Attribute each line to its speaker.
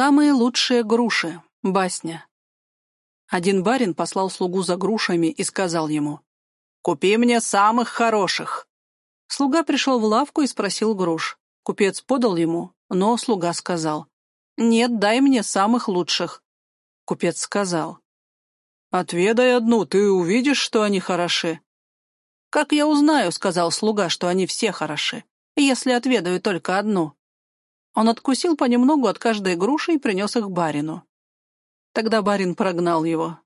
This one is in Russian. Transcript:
Speaker 1: Самые лучшие груши. Басня. Один барин послал слугу за грушами и сказал ему, «Купи мне самых хороших». Слуга пришел в лавку и спросил груш. Купец подал ему, но слуга сказал, «Нет, дай мне самых лучших». Купец сказал, «Отведай одну, ты увидишь, что они хороши». «Как я узнаю, — сказал слуга, — что они все хороши, если отведаю только одну?» Он откусил понемногу от каждой груши и принес их барину. Тогда барин прогнал его.